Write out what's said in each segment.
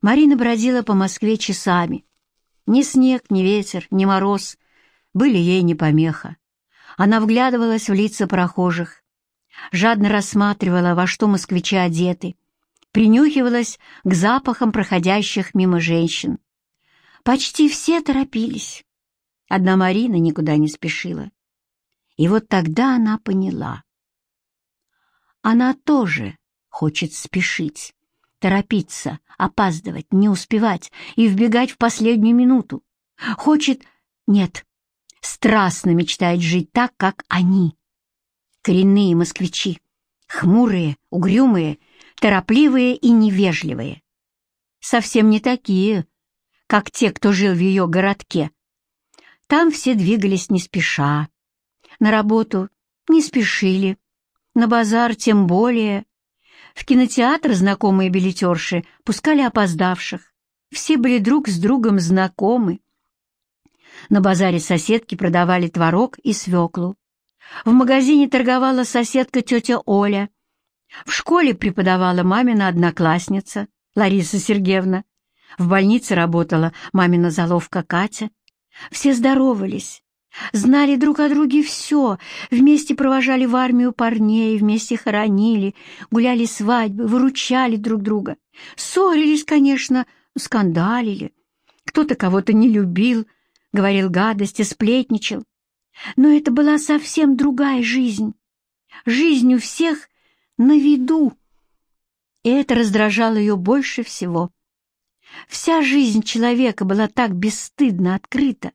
Марина бродила по Москве часами. Ни снег, ни ветер, ни мороз были ей не помеха. Она вглядывалась в лица прохожих, жадно рассматривала, во что москвичи одеты, принюхивалась к запахам проходящих мимо женщин. Почти все торопились. Одна Марина никуда не спешила. И вот тогда она поняла. Она тоже хочет спешить, торопиться, опаздывать, не успевать и вбегать в последнюю минуту. Хочет... Нет, страстно мечтает жить так, как они. Коренные москвичи, хмурые, угрюмые, торопливые и невежливые. Совсем не такие, как те, кто жил в ее городке. Там все двигались не спеша, на работу не спешили, на базар тем более. В кинотеатр знакомые билетерши пускали опоздавших. Все были друг с другом знакомы. На базаре соседки продавали творог и свеклу. В магазине торговала соседка тетя Оля. В школе преподавала мамина одноклассница Лариса Сергеевна. В больнице работала мамина заловка Катя. Все здоровались, знали друг о друге все, вместе провожали в армию парней, вместе хоронили, гуляли свадьбы, выручали друг друга. Ссорились, конечно, скандалили. Кто-то кого-то не любил, говорил гадости, сплетничал. Но это была совсем другая жизнь. Жизнь у всех на виду. И это раздражало ее больше всего. Вся жизнь человека была так бесстыдно открыта,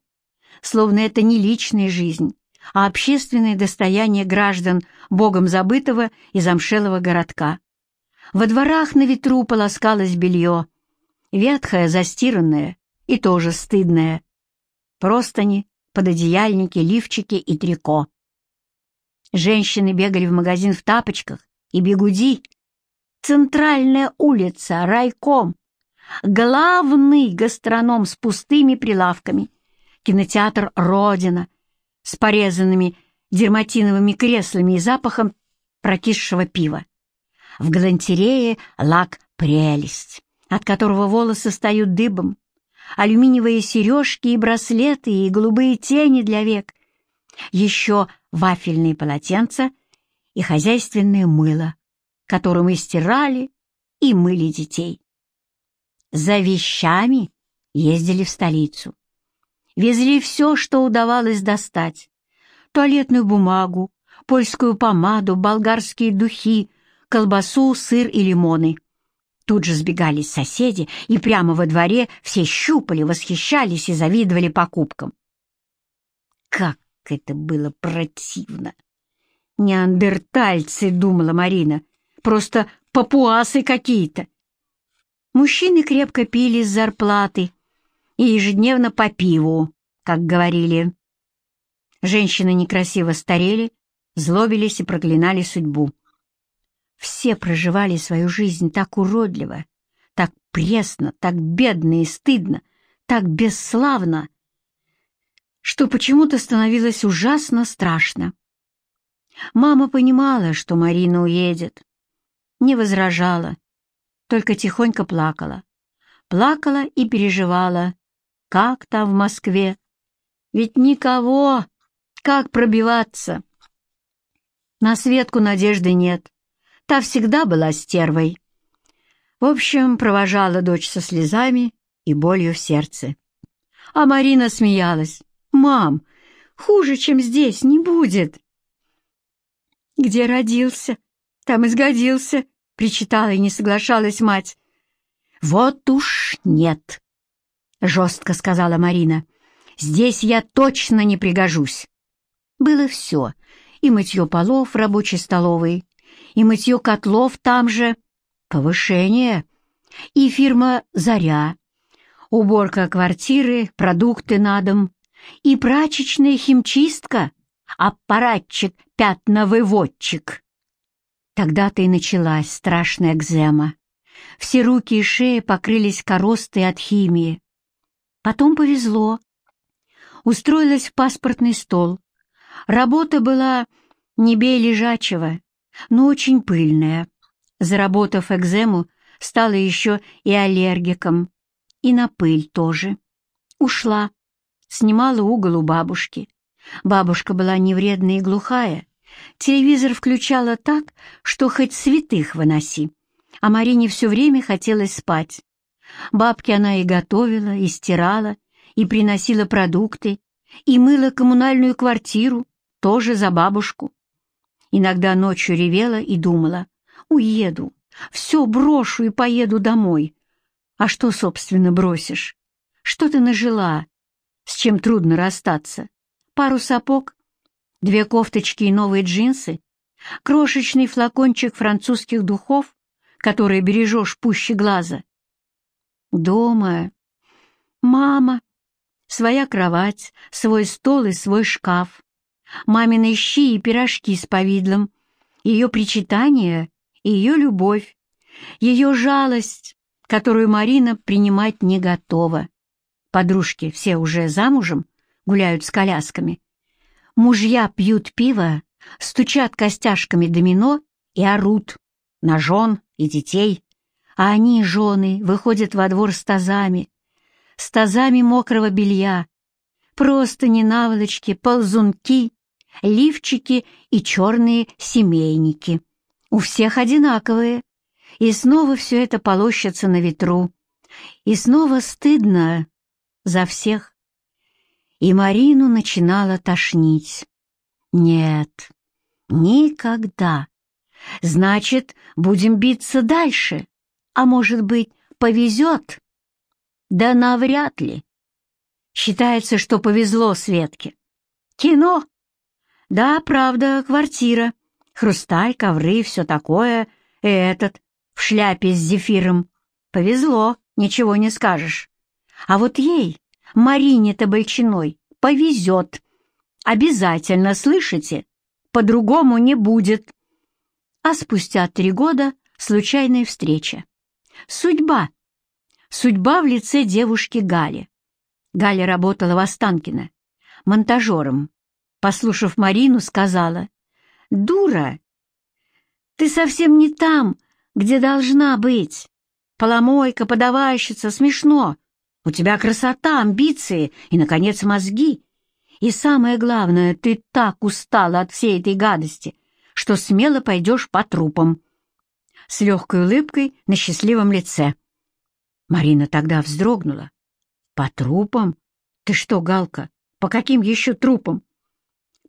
словно это не личная жизнь, а общественное достояние граждан богом забытого и замшелого городка. Во дворах на ветру полоскалось белье, ветхое, застиранное и тоже стыдное. Простыни, пододеяльники, лифчики и трико. Женщины бегали в магазин в тапочках и бегуди. Центральная улица, райком, главный гастроном с пустыми прилавками, кинотеатр «Родина» с порезанными дерматиновыми креслами и запахом прокисшего пива. В галантерее лак «Прелесть», от которого волосы стают дыбом, алюминиевые сережки и браслеты и голубые тени для век, еще вафельные полотенца и хозяйственное мыло, которым и стирали, и мыли детей. За вещами ездили в столицу. Везли все, что удавалось достать. Туалетную бумагу, польскую помаду, болгарские духи, колбасу, сыр и лимоны. Тут же сбегались соседи, и прямо во дворе все щупали, восхищались и завидовали покупкам. Как это было противно! «Неандертальцы», — думала Марина, — «просто папуасы какие-то». Мужчины крепко пили с зарплаты и ежедневно по пиву, как говорили. Женщины некрасиво старели, злобились и проклинали судьбу. Все проживали свою жизнь так уродливо, так пресно, так бедно и стыдно, так бесславно, что почему-то становилось ужасно страшно. Мама понимала, что Марина уедет, не возражала, только тихонько плакала. Плакала и переживала, как там в Москве. Ведь никого, как пробиваться? На Светку надежды нет. Та всегда была стервой. В общем, провожала дочь со слезами и болью в сердце. А Марина смеялась. «Мам, хуже, чем здесь, не будет!» «Где родился, там и сгодился», — причитала и не соглашалась мать. «Вот уж нет», — жестко сказала Марина. «Здесь я точно не пригожусь». Было все, и мытье полов в рабочей столовой, и мытье котлов там же, повышение, и фирма «Заря», уборка квартиры, продукты на дом, и прачечная химчистка, аппаратчик, пятновыводчик. Тогда-то и началась страшная экзема. Все руки и шеи покрылись коростой от химии. Потом повезло. Устроилась в паспортный стол. Работа была не бей лежачего, но очень пыльная. Заработав экзему, стала еще и аллергиком, и на пыль тоже. Ушла, снимала угол у бабушки. Бабушка была невредная и глухая. Телевизор включала так, что хоть святых выноси. А Марине все время хотелось спать. Бабке она и готовила, и стирала, и приносила продукты, и мыла коммунальную квартиру, тоже за бабушку. Иногда ночью ревела и думала, уеду, все брошу и поеду домой. А что, собственно, бросишь? Что ты нажила? С чем трудно расстаться? Пару сапог, две кофточки и новые джинсы, крошечный флакончик французских духов, которые бережешь пуще глаза. Дома. Мама. Своя кровать, свой стол и свой шкаф. Мамины щи и пирожки с повидлом. Ее причитания и ее любовь. Ее жалость, которую Марина принимать не готова. Подружки все уже замужем, гуляют с колясками. Мужья пьют пиво, стучат костяшками домино и орут на жен и детей, а они, жены, выходят во двор с тазами, с тазами мокрого белья, просто наволочки, ползунки, лифчики и черные семейники. У всех одинаковые, и снова все это полощется на ветру, и снова стыдно за всех. И Марину начинала тошнить. Нет, никогда. Значит, будем биться дальше. А может быть, повезет? Да навряд ли. Считается, что повезло Светке. Кино? Да, правда, квартира. Хрусталь, ковры, все такое. И этот, в шляпе с зефиром. Повезло, ничего не скажешь. А вот ей, Марине-то повезет. Обязательно, слышите? По-другому не будет. А спустя три года случайная встреча. Судьба. Судьба в лице девушки Гали. Галя работала в Останкино, монтажером. Послушав Марину, сказала, «Дура, ты совсем не там, где должна быть. Поломойка, подавальщица, смешно. У тебя красота, амбиции и, наконец, мозги. И самое главное, ты так устала от всей этой гадости, что смело пойдешь по трупам. С легкой улыбкой на счастливом лице. Марина тогда вздрогнула. По трупам? Ты что, Галка, по каким еще трупам?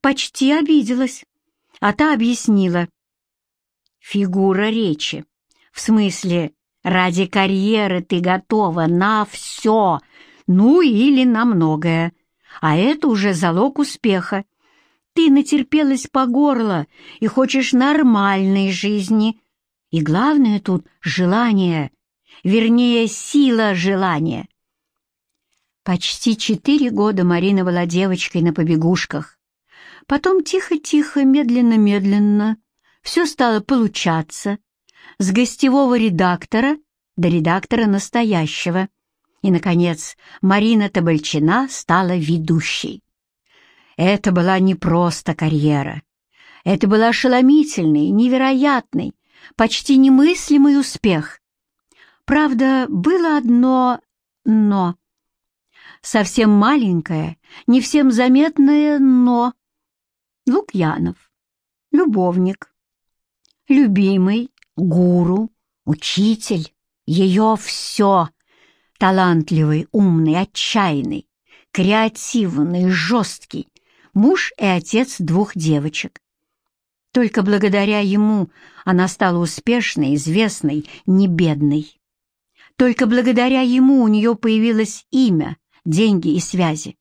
Почти обиделась. А та объяснила. Фигура речи. В смысле, Ради карьеры ты готова на все, ну или на многое. А это уже залог успеха. Ты натерпелась по горло и хочешь нормальной жизни. И главное тут — желание, вернее, сила желания. Почти четыре года Марина была девочкой на побегушках. Потом тихо-тихо, медленно-медленно все стало получаться, с гостевого редактора до редактора настоящего. И, наконец, Марина Табальчина стала ведущей. Это была не просто карьера. Это был ошеломительный, невероятный, почти немыслимый успех. Правда, было одно «но». Совсем маленькое, не всем заметное «но». Лукьянов, любовник, любимый, гуру, учитель, ее все. Талантливый, умный, отчаянный, креативный, жесткий, муж и отец двух девочек. Только благодаря ему она стала успешной, известной, не бедной. Только благодаря ему у нее появилось имя, деньги и связи.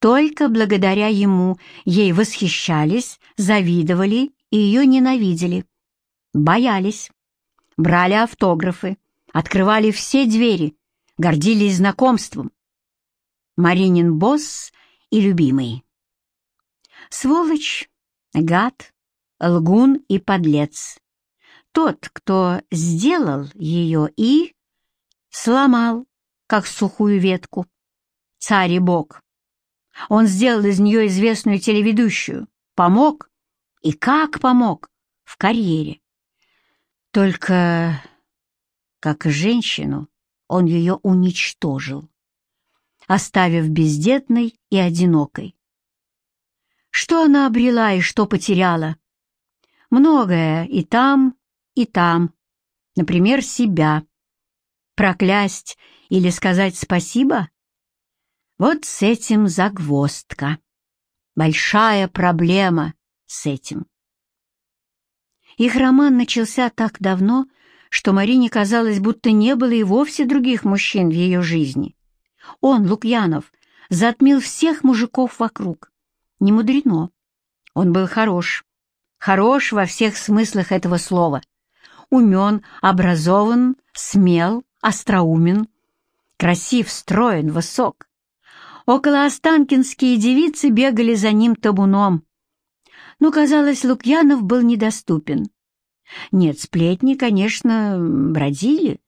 Только благодаря ему ей восхищались, завидовали и ее ненавидели. Боялись. Брали автографы, открывали все двери, гордились знакомством. Маринин босс и любимый. Сволочь, гад, лгун и подлец. Тот, кто сделал ее и сломал, как сухую ветку. Царь и бог. Он сделал из нее известную телеведущую, помог, и как помог, в карьере. Только как и женщину, он ее уничтожил, оставив бездетной и одинокой. Что она обрела и что потеряла? Многое и там, и там. Например, себя. Проклясть или сказать спасибо? Вот с этим загвоздка. Большая проблема с этим. Их роман начался так давно, что Марине казалось, будто не было и вовсе других мужчин в ее жизни. Он, Лукьянов, затмил всех мужиков вокруг. Не мудрено. Он был хорош. Хорош во всех смыслах этого слова. Умен, образован, смел, остроумен, красив, строен, высок. Около Останкинские девицы бегали за ним табуном. Но, казалось, Лукьянов был недоступен. Нет, сплетни, конечно, бродили.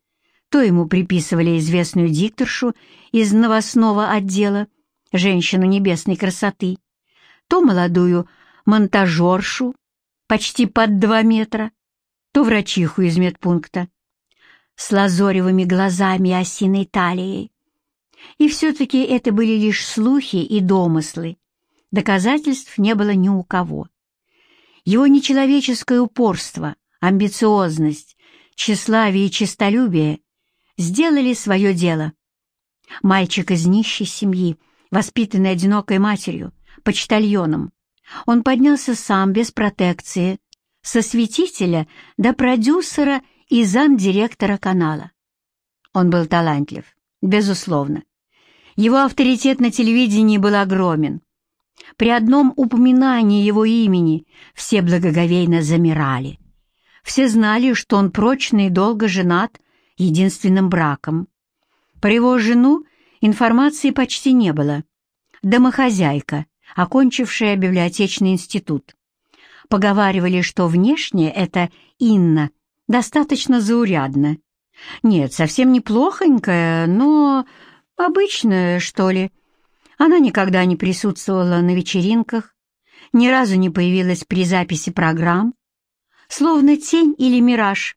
То ему приписывали известную дикторшу из новостного отдела, женщину небесной красоты, то молодую монтажершу, почти под два метра, то врачиху из медпункта, с лазоревыми глазами и осиной талией. И все-таки это были лишь слухи и домыслы. Доказательств не было ни у кого. Его нечеловеческое упорство, амбициозность, тщеславие и честолюбие сделали свое дело. Мальчик из нищей семьи, воспитанный одинокой матерью, почтальоном, он поднялся сам, без протекции, со светителя до продюсера и замдиректора канала. Он был талантлив, безусловно. Его авторитет на телевидении был огромен. При одном упоминании его имени все благоговейно замирали. Все знали, что он прочно и долго женат единственным браком. Про его жену информации почти не было. Домохозяйка, окончившая библиотечный институт. Поговаривали, что внешне это Инна достаточно заурядна. Нет, совсем неплохонькая, но обычная, что ли. Она никогда не присутствовала на вечеринках, ни разу не появилась при записи программ, словно тень или мираж.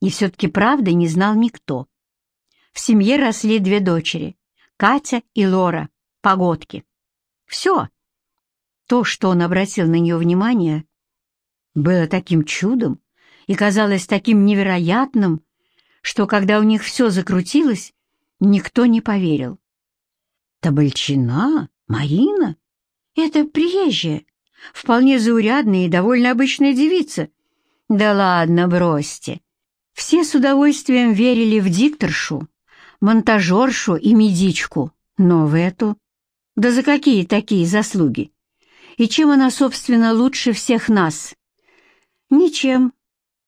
И все-таки правды не знал никто. В семье росли две дочери — Катя и Лора, погодки. Все. То, что он обратил на нее внимание, было таким чудом и казалось таким невероятным, что когда у них все закрутилось, никто не поверил. «Табальчина? Марина? Это приезжая, вполне заурядная и довольно обычная девица. Да ладно, бросьте. Все с удовольствием верили в дикторшу, монтажершу и медичку, но в эту... Да за какие такие заслуги? И чем она, собственно, лучше всех нас? Ничем.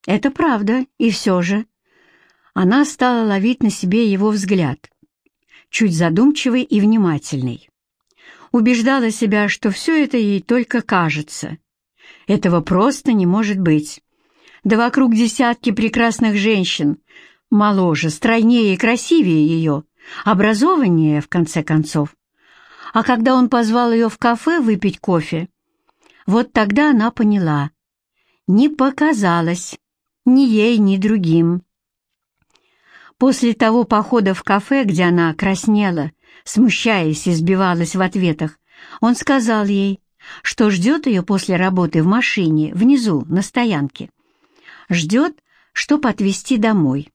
Это правда, и все же. Она стала ловить на себе его взгляд, чуть задумчивый и внимательный. Убеждала себя, что все это ей только кажется. Этого просто не может быть да вокруг десятки прекрасных женщин, моложе, стройнее и красивее ее, образованнее, в конце концов. А когда он позвал ее в кафе выпить кофе, вот тогда она поняла. Не показалось ни ей, ни другим. После того похода в кафе, где она краснела, смущаясь и сбивалась в ответах, он сказал ей, что ждет ее после работы в машине, внизу, на стоянке ждет, чтоб отвезти домой.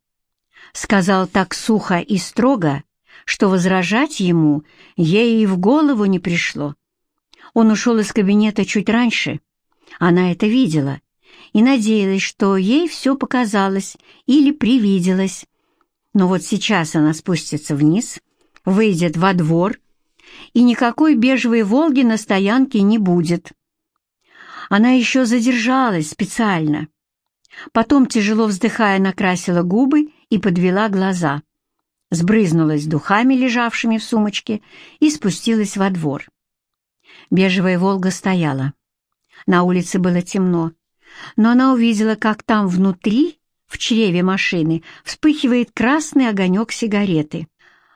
Сказал так сухо и строго, что возражать ему ей и в голову не пришло. Он ушел из кабинета чуть раньше. Она это видела и надеялась, что ей все показалось или привиделось. Но вот сейчас она спустится вниз, выйдет во двор, и никакой бежевой «Волги» на стоянке не будет. Она еще задержалась специально, Потом, тяжело вздыхая, накрасила губы и подвела глаза. Сбрызнулась духами, лежавшими в сумочке, и спустилась во двор. Бежевая «Волга» стояла. На улице было темно, но она увидела, как там внутри, в чреве машины, вспыхивает красный огонек сигареты.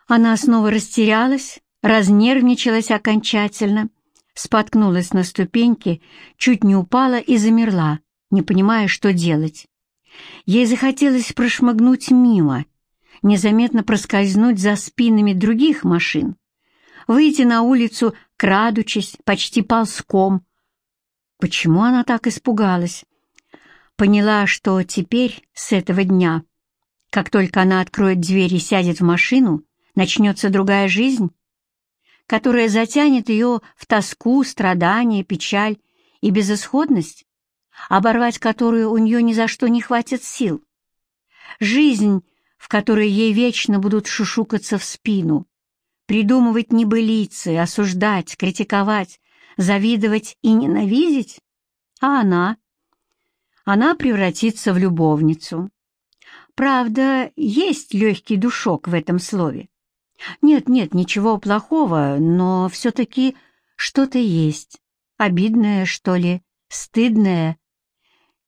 Она снова растерялась, разнервничалась окончательно, споткнулась на ступеньке, чуть не упала и замерла, не понимая, что делать. Ей захотелось прошмыгнуть мимо, незаметно проскользнуть за спинами других машин, выйти на улицу, крадучись, почти ползком. Почему она так испугалась? Поняла, что теперь, с этого дня, как только она откроет дверь и сядет в машину, начнется другая жизнь, которая затянет ее в тоску, страдания, печаль и безысходность, оборвать которую у нее ни за что не хватит сил. Жизнь, в которой ей вечно будут шушукаться в спину, придумывать небылицы, осуждать, критиковать, завидовать и ненавидеть, а она — она превратится в любовницу. Правда, есть легкий душок в этом слове. Нет-нет, ничего плохого, но все-таки что-то есть. Обидное, что ли, стыдное,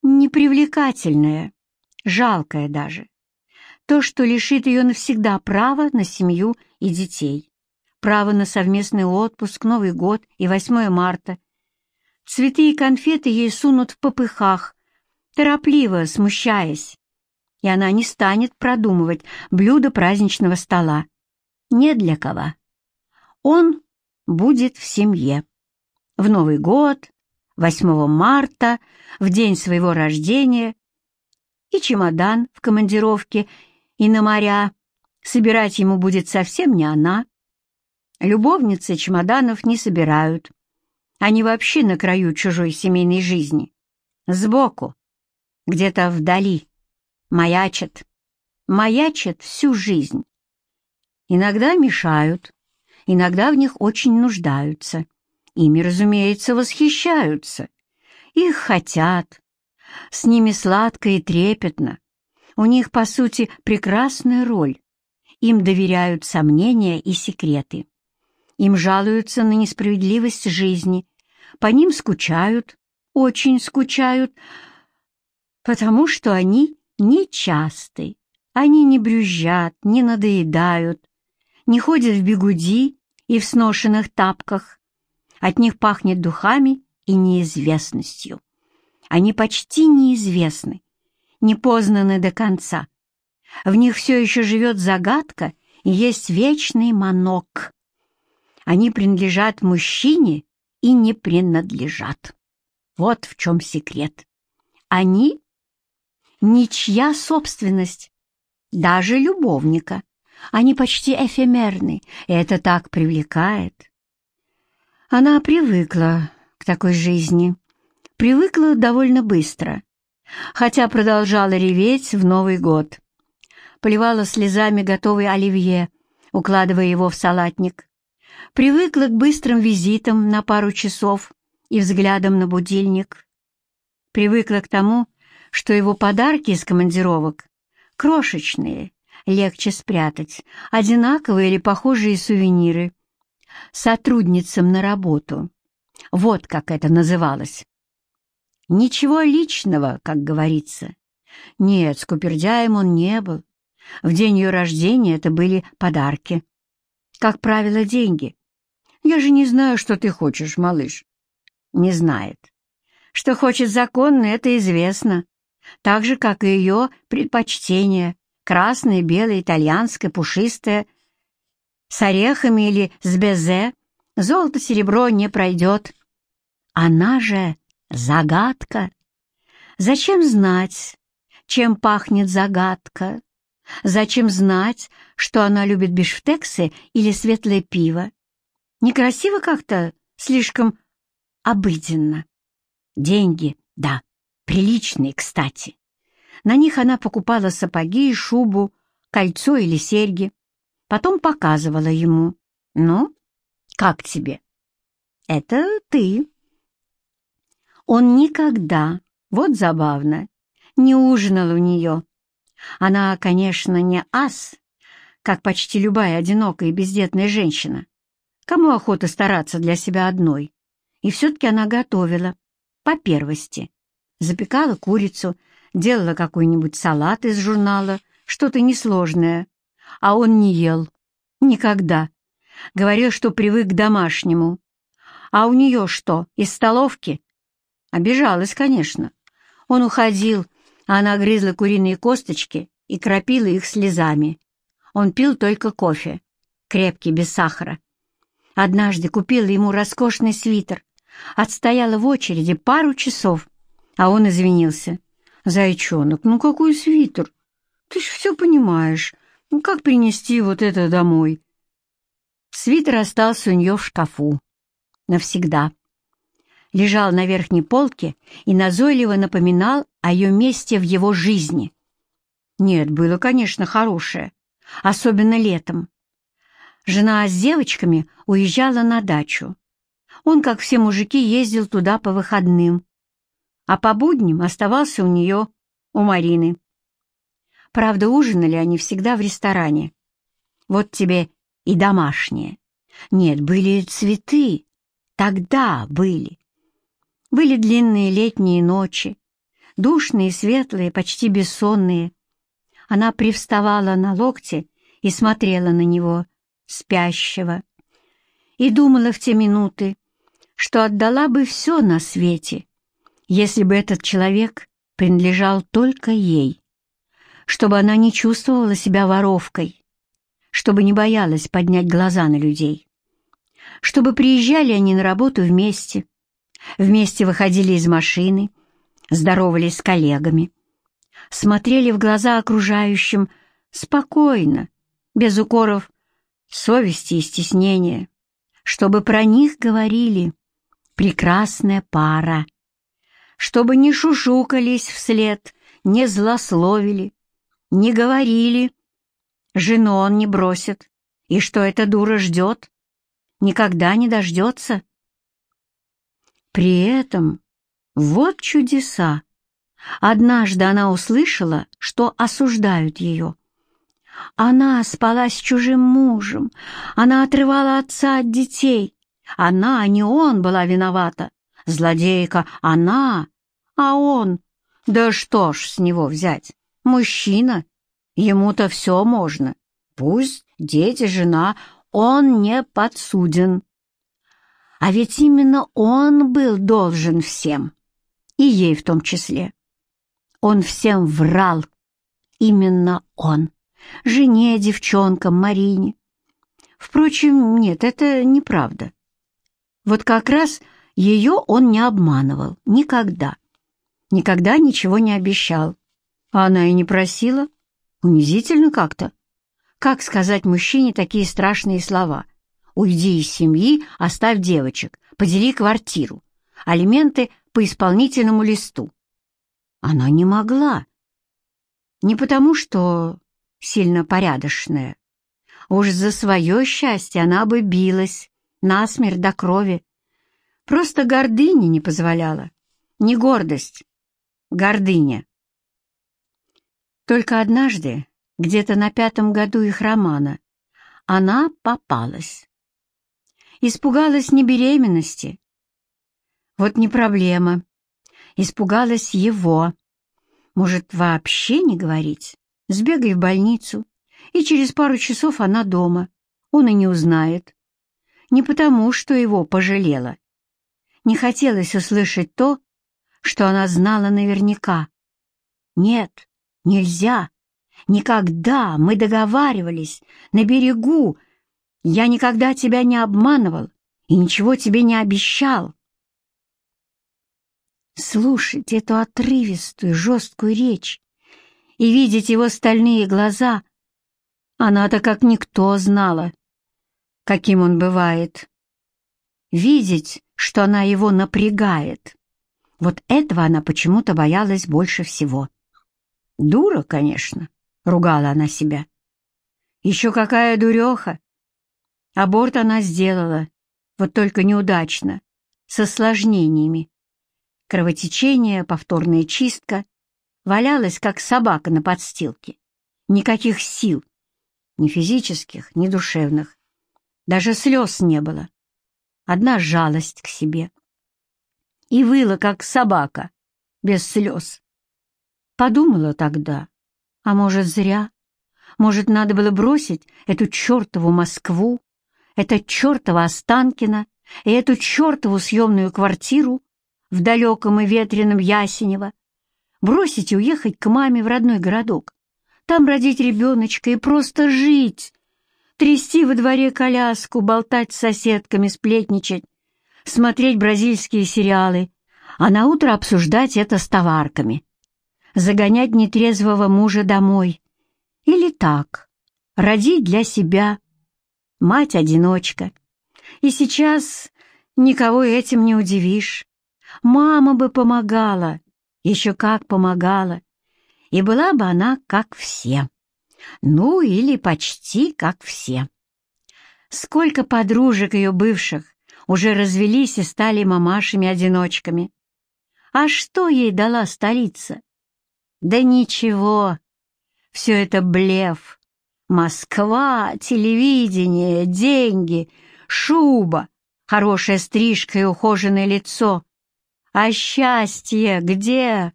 непривлекательное, жалкое даже. То, что лишит ее навсегда права на семью и детей, право на совместный отпуск, Новый год и 8 марта. Цветы и конфеты ей сунут в попыхах, торопливо, смущаясь, и она не станет продумывать блюдо праздничного стола. Не для кого. Он будет в семье. В Новый год, 8 марта, в день своего рождения, и чемодан в командировке, и на моря. Собирать ему будет совсем не она. Любовницы чемоданов не собирают. Они вообще на краю чужой семейной жизни. Сбоку, где-то вдали, маячат, маячат всю жизнь. Иногда мешают, иногда в них очень нуждаются, ими, разумеется, восхищаются, их хотят, с ними сладко и трепетно, у них, по сути, прекрасная роль, им доверяют сомнения и секреты, им жалуются на несправедливость жизни, по ним скучают, очень скучают, потому что они нечасты, они не брюзжат, не надоедают, не ходят в бегуди и в сношенных тапках. От них пахнет духами и неизвестностью. Они почти неизвестны, не познаны до конца. В них все еще живет загадка и есть вечный манок. Они принадлежат мужчине и не принадлежат. Вот в чем секрет. Они ничья собственность, даже любовника. Они почти эфемерны, и это так привлекает. Она привыкла к такой жизни, привыкла довольно быстро, хотя продолжала реветь в Новый год. Поливала слезами готовый оливье, укладывая его в салатник. Привыкла к быстрым визитам на пару часов и взглядам на будильник. Привыкла к тому, что его подарки из командировок крошечные, легче спрятать, одинаковые или похожие сувениры. Сотрудницам на работу. Вот как это называлось. Ничего личного, как говорится. Нет, скупердяем он не был. В день ее рождения это были подарки. Как правило, деньги. Я же не знаю, что ты хочешь, малыш. Не знает. Что хочет законно, это известно так же, как и ее предпочтение, красное, белое, итальянское, пушистое, с орехами или с безе, золото-серебро не пройдет. Она же загадка. Зачем знать, чем пахнет загадка? Зачем знать, что она любит бифштексы или светлое пиво? Некрасиво как-то, слишком обыденно. Деньги, да, Приличные, кстати. На них она покупала сапоги и шубу, кольцо или серьги. Потом показывала ему. «Ну, как тебе?» «Это ты». Он никогда, вот забавно, не ужинал у нее. Она, конечно, не ас, как почти любая одинокая и бездетная женщина. Кому охота стараться для себя одной? И все-таки она готовила, по первости запекала курицу, делала какой-нибудь салат из журнала, что-то несложное. А он не ел. Никогда. Говорил, что привык к домашнему. А у нее что, из столовки? Обижалась, конечно. Он уходил, Она грызла куриные косточки и кропила их слезами. Он пил только кофе, крепкий, без сахара. Однажды купила ему роскошный свитер, отстояла в очереди пару часов, а он извинился. «Зайчонок, ну какой свитер? Ты ж все понимаешь. Ну как принести вот это домой?» Свитер остался у нее в шкафу. Навсегда. Лежал на верхней полке и назойливо напоминал о ее месте в его жизни. Нет, было, конечно, хорошее, особенно летом. Жена с девочками уезжала на дачу. Он, как все мужики, ездил туда по выходным, а по будням оставался у нее, у Марины. Правда, ужинали они всегда в ресторане. Вот тебе и домашние. Нет, были цветы. Тогда были. Были длинные летние ночи, душные, светлые, почти бессонные. Она привставала на локте и смотрела на него, спящего, и думала в те минуты, что отдала бы все на свете, если бы этот человек принадлежал только ей, чтобы она не чувствовала себя воровкой, чтобы не боялась поднять глаза на людей, чтобы приезжали они на работу вместе, вместе выходили из машины, здоровались с коллегами, смотрели в глаза окружающим спокойно, без укоров совести и стеснения, чтобы про них говорили «прекрасная пара», чтобы не шушукались вслед, не злословили, не говорили «жену он не бросит», и что эта дура ждет, никогда не дождется. При этом вот чудеса. Однажды она услышала, что осуждают ее. Она спала с чужим мужем, она отрывала отца от детей. Она, а не он, была виновата. Злодейка она, а он... Да что ж с него взять? Мужчина. Ему-то все можно. Пусть дети, жена, он не подсуден. А ведь именно он был должен всем, и ей в том числе. Он всем врал, именно он жене, девчонкам, Марине. Впрочем, нет, это неправда. Вот как раз ее он не обманывал, никогда. Никогда ничего не обещал. А она и не просила. Унизительно как-то. Как сказать мужчине такие страшные слова? «Уйди из семьи, оставь девочек, подели квартиру, алименты по исполнительному листу». Она не могла. Не потому, что сильно порядочная. Уж за свое счастье она бы билась, насмерть до крови. Просто гордыня не позволяла. Не гордость, гордыня. Только однажды, где-то на пятом году их романа, она попалась. Испугалась не беременности. Вот не проблема. Испугалась его. Может, вообще не говорить? Сбегай в больницу, и через пару часов она дома. Он и не узнает. Не потому, что его пожалела. Не хотелось услышать то, что она знала наверняка. Нет, нельзя. Никогда мы договаривались на берегу. Я никогда тебя не обманывал и ничего тебе не обещал. Слушать эту отрывистую, жесткую речь и видеть его стальные глаза, она-то как никто знала, каким он бывает. Видеть, что она его напрягает, вот этого она почему-то боялась больше всего. Дура, конечно, ругала она себя. Еще какая дуреха! Аборт она сделала, вот только неудачно, с осложнениями. Кровотечение, повторная чистка, валялась, как собака на подстилке. Никаких сил, ни физических, ни душевных. Даже слез не было. Одна жалость к себе. И выла, как собака, без слез. Подумала тогда, а может, зря. Может, надо было бросить эту чертову Москву, это чертово Останкино и эту чертову съемную квартиру в далеком и ветреном Ясенево, Бросить и уехать к маме в родной городок. Там родить ребеночка и просто жить. Трясти во дворе коляску, болтать с соседками, сплетничать, смотреть бразильские сериалы, а на утро обсуждать это с товарками. Загонять нетрезвого мужа домой. Или так, родить для себя. Мать-одиночка. И сейчас никого этим не удивишь. Мама бы помогала, еще как помогала, и была бы она как все. Ну, или почти как все. Сколько подружек ее бывших уже развелись и стали мамашами-одиночками. А что ей дала столица? Да ничего, все это блеф. Москва, телевидение, деньги, шуба, хорошая стрижка и ухоженное лицо. А счастье где?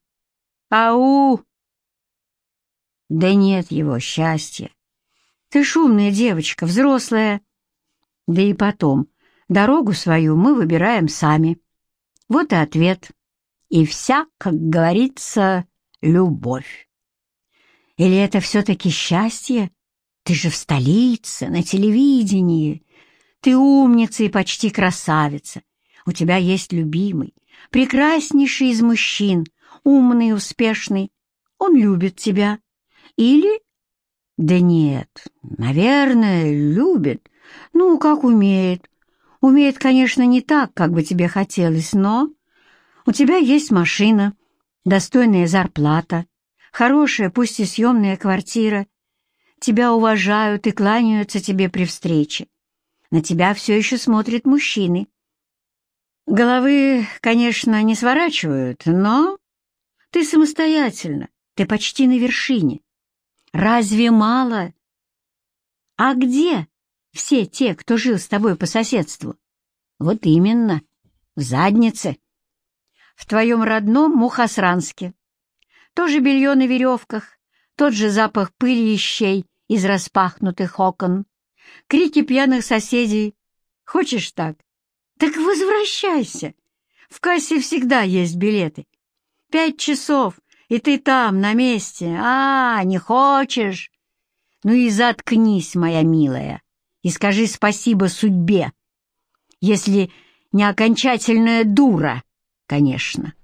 Ау! Да нет его счастья. Ты шумная девочка, взрослая. Да и потом, дорогу свою мы выбираем сами. Вот и ответ. И вся, как говорится, любовь. Или это все-таки счастье? Ты же в столице, на телевидении. Ты умница и почти красавица. У тебя есть любимый, прекраснейший из мужчин, умный, успешный. Он любит тебя. Или... Да нет, наверное, любит. Ну, как умеет. Умеет, конечно, не так, как бы тебе хотелось, но... У тебя есть машина, достойная зарплата, хорошая, пусть и съемная квартира. Тебя уважают и кланяются тебе при встрече. На тебя все еще смотрят мужчины. Головы, конечно, не сворачивают, но ты самостоятельно, ты почти на вершине. Разве мало? А где все те, кто жил с тобой по соседству? Вот именно, в заднице. В твоем родном Мухосранске. Тоже белье на веревках, тот же запах пыли и щей из распахнутых окон, крики пьяных соседей. Хочешь так? Так возвращайся. В кассе всегда есть билеты. Пять часов, и ты там, на месте. А, не хочешь? Ну и заткнись, моя милая, и скажи спасибо судьбе, если не окончательная дура, конечно.